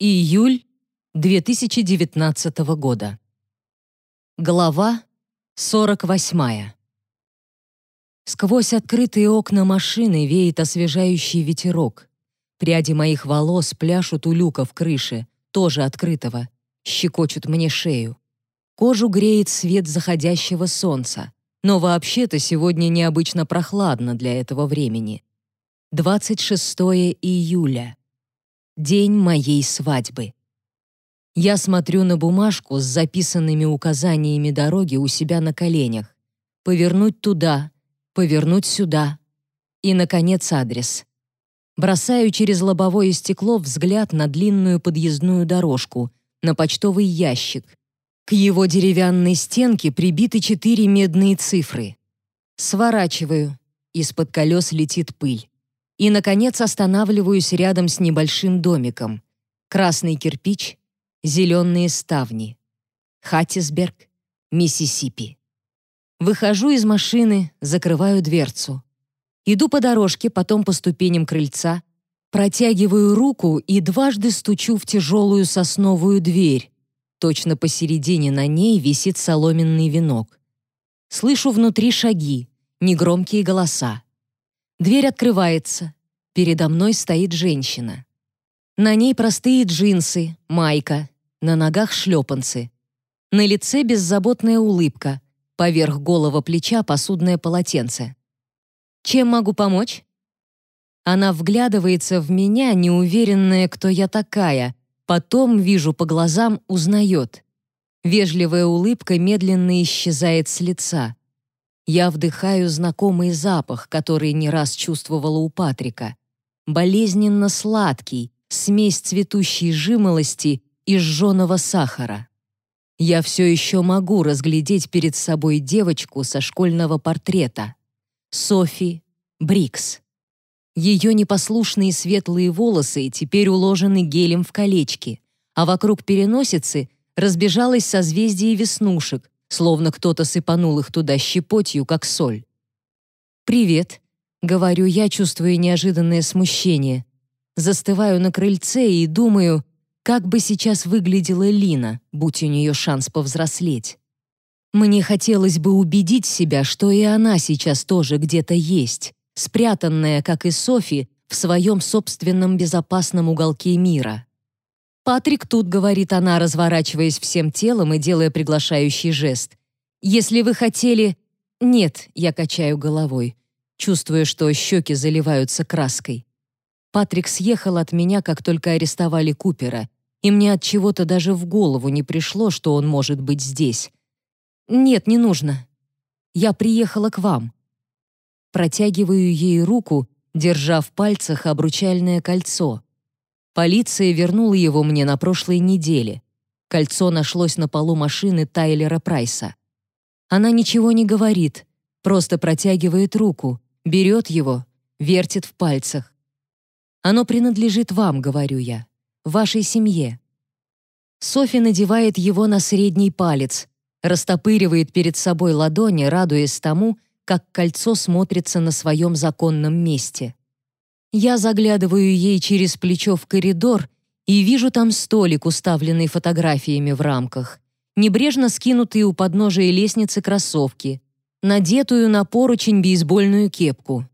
Июль 2019 года. Глава 48. Сквозь открытые окна машины веет освежающий ветерок. Пряди моих волос пляшут у люка в крыше, тоже открытого, щекочут мне шею. Кожу греет свет заходящего солнца. Но вообще-то сегодня необычно прохладно для этого времени. 26 июля. День моей свадьбы. Я смотрю на бумажку с записанными указаниями дороги у себя на коленях. Повернуть туда, повернуть сюда. И, наконец, адрес. Бросаю через лобовое стекло взгляд на длинную подъездную дорожку, на почтовый ящик. К его деревянной стенке прибиты четыре медные цифры. Сворачиваю. Из-под колес летит пыль. И, наконец, останавливаюсь рядом с небольшим домиком. Красный кирпич, зеленые ставни. Хаттисберг, Миссисипи. Выхожу из машины, закрываю дверцу. Иду по дорожке, потом по ступеням крыльца, протягиваю руку и дважды стучу в тяжелую сосновую дверь. Точно посередине на ней висит соломенный венок. Слышу внутри шаги, негромкие голоса. Дверь открывается. Передо мной стоит женщина. На ней простые джинсы, майка, на ногах шлепанцы. На лице беззаботная улыбка, поверх голого плеча посудное полотенце. «Чем могу помочь?» Она вглядывается в меня, неуверенная, кто я такая. Потом, вижу по глазам, узнает. Вежливая улыбка медленно исчезает с лица. Я вдыхаю знакомый запах, который не раз чувствовала у Патрика. Болезненно сладкий, смесь цветущей жимолости и жженого сахара. Я все еще могу разглядеть перед собой девочку со школьного портрета. Софи Брикс. Ее непослушные светлые волосы теперь уложены гелем в колечки, а вокруг переносицы разбежалось созвездие веснушек, словно кто-то сыпанул их туда щепотью, как соль. «Привет», — говорю я, чувствуя неожиданное смущение. Застываю на крыльце и думаю, как бы сейчас выглядела Лина, будь у нее шанс повзрослеть. Мне хотелось бы убедить себя, что и она сейчас тоже где-то есть, спрятанная, как и Софи, в своем собственном безопасном уголке мира. «Патрик тут», — говорит она, разворачиваясь всем телом и делая приглашающий жест. «Если вы хотели...» «Нет», — я качаю головой, чувствуя, что щеки заливаются краской. Патрик съехал от меня, как только арестовали Купера, и мне от чего-то даже в голову не пришло, что он может быть здесь. «Нет, не нужно. Я приехала к вам». Протягиваю ей руку, держа в пальцах обручальное кольцо — Полиция вернула его мне на прошлой неделе. Кольцо нашлось на полу машины Тайлера Прайса. Она ничего не говорит, просто протягивает руку, берет его, вертит в пальцах. «Оно принадлежит вам», — говорю я, — «вашей семье». Софи надевает его на средний палец, растопыривает перед собой ладони, радуясь тому, как кольцо смотрится на своем законном месте. Я заглядываю ей через плечо в коридор и вижу там столик, уставленный фотографиями в рамках, небрежно скинутые у подножия лестницы кроссовки, надетую на поручень бейсбольную кепку.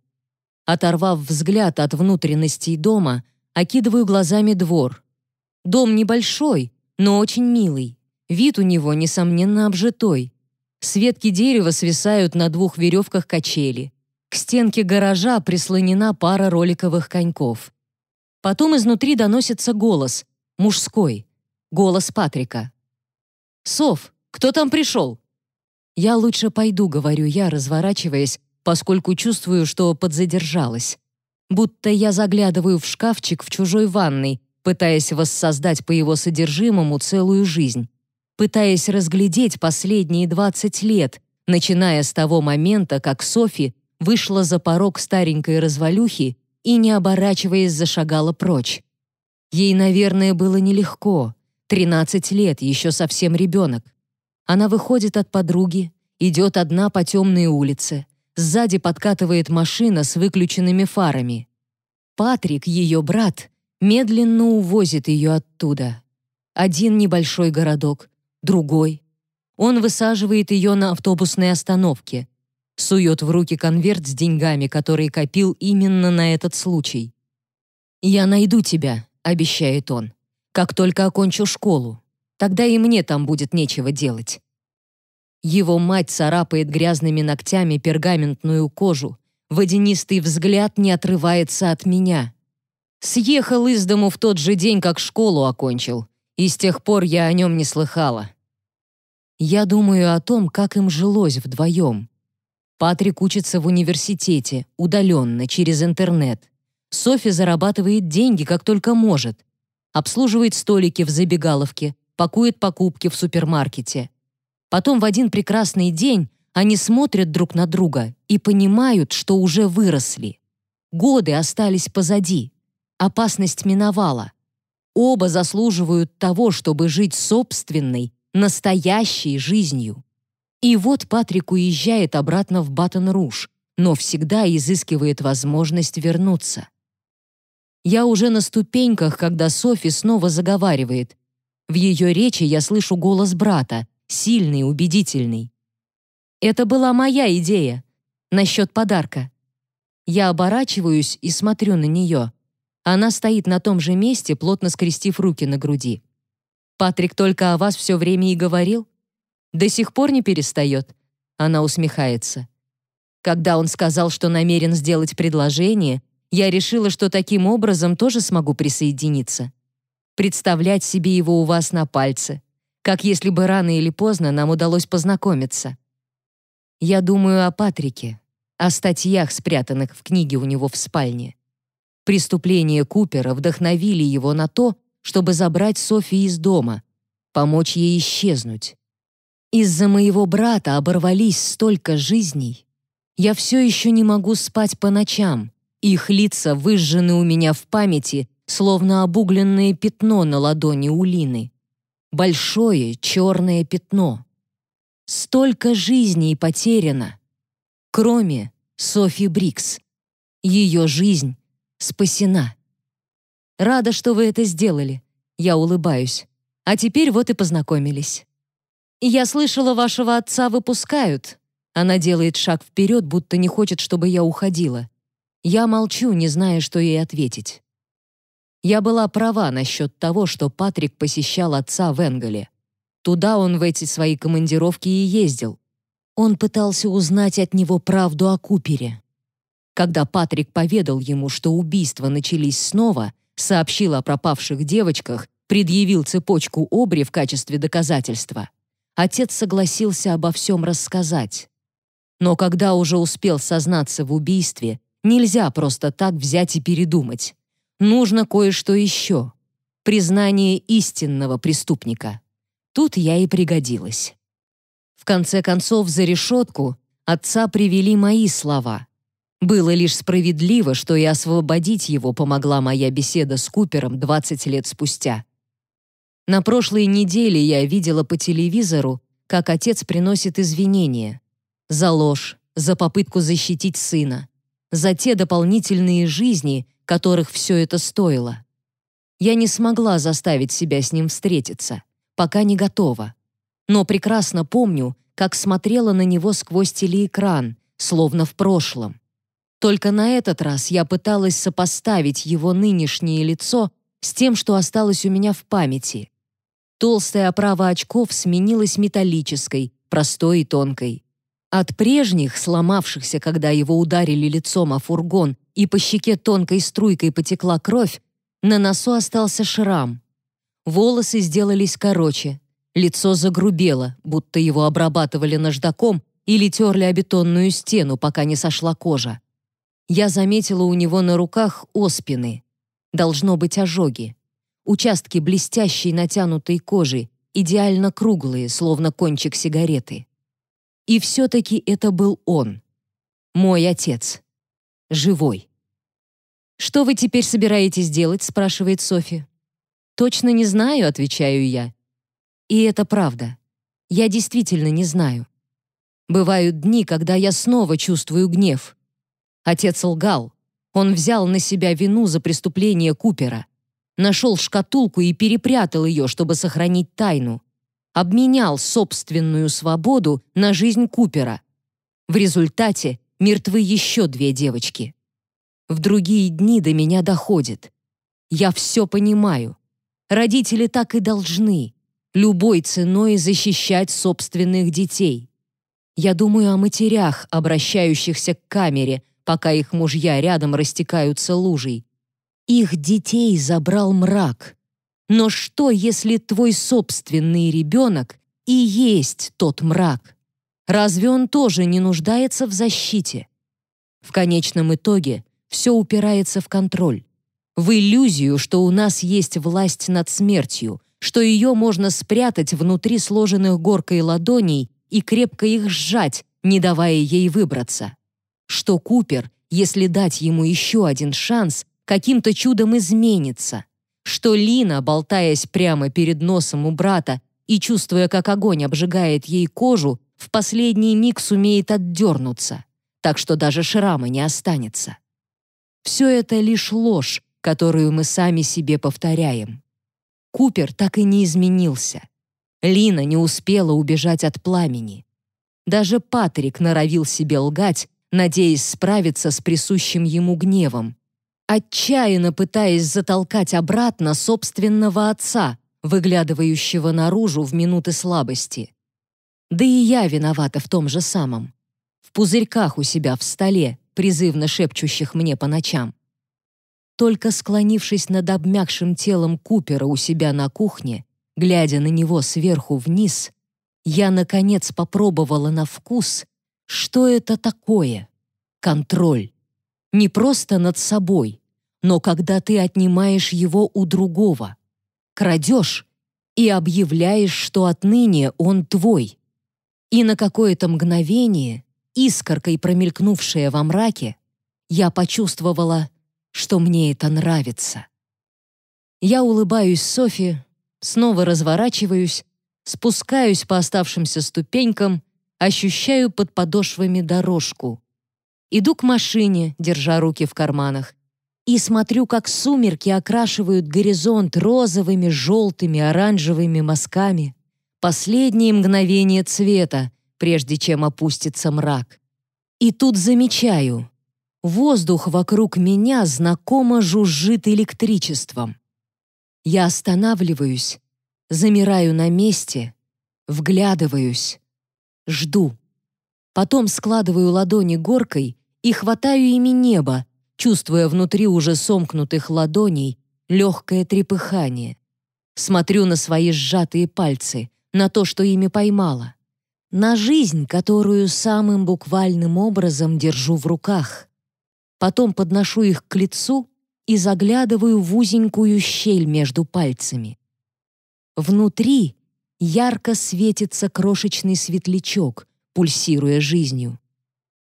Оторвав взгляд от внутренностей дома, окидываю глазами двор. Дом небольшой, но очень милый. Вид у него, несомненно, обжитой. С ветки дерева свисают на двух веревках качели. К стенке гаража прислонена пара роликовых коньков. Потом изнутри доносится голос, мужской, голос Патрика. «Сов, кто там пришел?» «Я лучше пойду», — говорю я, разворачиваясь, поскольку чувствую, что подзадержалась. Будто я заглядываю в шкафчик в чужой ванной, пытаясь воссоздать по его содержимому целую жизнь, пытаясь разглядеть последние 20 лет, начиная с того момента, как Софи вышла за порог старенькой развалюхи и, не оборачиваясь, зашагала прочь. Ей, наверное, было нелегко. Тринадцать лет, еще совсем ребенок. Она выходит от подруги, идет одна по темной улице. Сзади подкатывает машина с выключенными фарами. Патрик, ее брат, медленно увозит ее оттуда. Один небольшой городок, другой. Он высаживает ее на автобусной остановке, сует в руки конверт с деньгами, которые копил именно на этот случай. «Я найду тебя», — обещает он, «как только окончу школу. Тогда и мне там будет нечего делать». Его мать царапает грязными ногтями пергаментную кожу, водянистый взгляд не отрывается от меня. Съехал из дому в тот же день, как школу окончил, и с тех пор я о нем не слыхала. Я думаю о том, как им жилось вдвоем. Патрик учится в университете, удаленно, через интернет. Софи зарабатывает деньги, как только может. Обслуживает столики в забегаловке, пакует покупки в супермаркете. Потом в один прекрасный день они смотрят друг на друга и понимают, что уже выросли. Годы остались позади. Опасность миновала. Оба заслуживают того, чтобы жить собственной, настоящей жизнью. И вот Патрик уезжает обратно в Батон-Руж, но всегда изыскивает возможность вернуться. Я уже на ступеньках, когда Софи снова заговаривает. В ее речи я слышу голос брата, сильный, убедительный. Это была моя идея. Насчет подарка. Я оборачиваюсь и смотрю на нее. Она стоит на том же месте, плотно скрестив руки на груди. «Патрик только о вас все время и говорил. До сих пор не перестает». Она усмехается. Когда он сказал, что намерен сделать предложение, я решила, что таким образом тоже смогу присоединиться. Представлять себе его у вас на пальце, как если бы рано или поздно нам удалось познакомиться. Я думаю о Патрике, о статьях, спрятанных в книге у него в спальне. Преступления Купера вдохновили его на то, чтобы забрать Софи из дома, помочь ей исчезнуть. Из-за моего брата оборвались столько жизней. Я все еще не могу спать по ночам. Их лица выжжены у меня в памяти, словно обугленное пятно на ладони Улины. Большое черное пятно. Столько жизней потеряно. Кроме Софи Брикс. Ее жизнь спасена. Рада, что вы это сделали. Я улыбаюсь. А теперь вот и познакомились. Я слышала, вашего отца выпускают. Она делает шаг вперед, будто не хочет, чтобы я уходила. Я молчу, не зная, что ей ответить. Я была права насчет того, что Патрик посещал отца в Энголе. Туда он в эти свои командировки и ездил. Он пытался узнать от него правду о Купере. Когда Патрик поведал ему, что убийства начались снова, сообщил о пропавших девочках, предъявил цепочку обри в качестве доказательства, отец согласился обо всем рассказать. Но когда уже успел сознаться в убийстве, нельзя просто так взять и передумать. Нужно кое-что еще. Признание истинного преступника. Тут я и пригодилась. В конце концов, за решетку отца привели мои слова. Было лишь справедливо, что и освободить его помогла моя беседа с Купером 20 лет спустя. На прошлой неделе я видела по телевизору, как отец приносит извинения. За ложь, за попытку защитить сына, за те дополнительные жизни, которых все это стоило. Я не смогла заставить себя с ним встретиться пока не готова. Но прекрасно помню, как смотрела на него сквозь телеэкран, словно в прошлом. Только на этот раз я пыталась сопоставить его нынешнее лицо с тем, что осталось у меня в памяти. Толстая оправа очков сменилась металлической, простой и тонкой. От прежних, сломавшихся, когда его ударили лицом о фургон, и по щеке тонкой струйкой потекла кровь, на носу остался шрам. Волосы сделались короче, лицо загрубело, будто его обрабатывали наждаком или терли о бетонную стену, пока не сошла кожа. Я заметила у него на руках оспины. Должно быть ожоги. Участки блестящей натянутой кожи, идеально круглые, словно кончик сигареты. И все-таки это был он. Мой отец. Живой. «Что вы теперь собираетесь делать?» — спрашивает Софи. «Точно не знаю», — отвечаю я. И это правда. Я действительно не знаю. Бывают дни, когда я снова чувствую гнев. Отец лгал. Он взял на себя вину за преступление Купера. Нашел шкатулку и перепрятал ее, чтобы сохранить тайну. Обменял собственную свободу на жизнь Купера. В результате мертвы еще две девочки. В другие дни до меня доходит. Я все понимаю. Родители так и должны, любой ценой защищать собственных детей. Я думаю о матерях, обращающихся к камере, пока их мужья рядом растекаются лужей. Их детей забрал мрак. Но что, если твой собственный ребенок и есть тот мрак? Разве он тоже не нуждается в защите? В конечном итоге все упирается в контроль. В иллюзию, что у нас есть власть над смертью, что ее можно спрятать внутри сложенных горкой ладоней и крепко их сжать, не давая ей выбраться. Что Купер, если дать ему еще один шанс, каким-то чудом изменится. Что Лина, болтаясь прямо перед носом у брата и чувствуя, как огонь обжигает ей кожу, в последний миг сумеет отдернуться, так что даже шрама не останется. Все это лишь ложь, которую мы сами себе повторяем. Купер так и не изменился. Лина не успела убежать от пламени. Даже Патрик норовил себе лгать, надеясь справиться с присущим ему гневом, отчаянно пытаясь затолкать обратно собственного отца, выглядывающего наружу в минуты слабости. Да и я виновата в том же самом. В пузырьках у себя в столе, призывно шепчущих мне по ночам. Только склонившись над обмякшим телом Купера у себя на кухне, Глядя на него сверху вниз, я, наконец, попробовала на вкус, что это такое. Контроль. Не просто над собой, но когда ты отнимаешь его у другого. Крадешь и объявляешь, что отныне он твой. И на какое-то мгновение, искоркой промелькнувшая во мраке, я почувствовала, что мне это нравится. Я улыбаюсь Софи, снова разворачиваюсь, спускаюсь по оставшимся ступенькам, ощущаю под подошвами дорожку. Иду к машине, держа руки в карманах, и смотрю, как сумерки окрашивают горизонт розовыми, желтыми, оранжевыми мазками. Последние мгновения цвета, прежде чем опустится мрак. И тут замечаю. Воздух вокруг меня знакомо жужжит электричеством. Я останавливаюсь, замираю на месте, вглядываюсь, жду. Потом складываю ладони горкой и хватаю ими небо, чувствуя внутри уже сомкнутых ладоней легкое трепыхание. Смотрю на свои сжатые пальцы, на то, что ими поймала. На жизнь, которую самым буквальным образом держу в руках. Потом подношу их к лицу и заглядываю в узенькую щель между пальцами. Внутри ярко светится крошечный светлячок, пульсируя жизнью.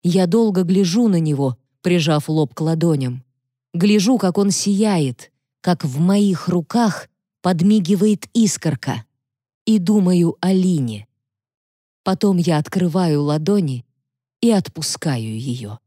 Я долго гляжу на него, прижав лоб к ладоням. Гляжу, как он сияет, как в моих руках подмигивает искорка. И думаю о Лине. Потом я открываю ладони и отпускаю ее.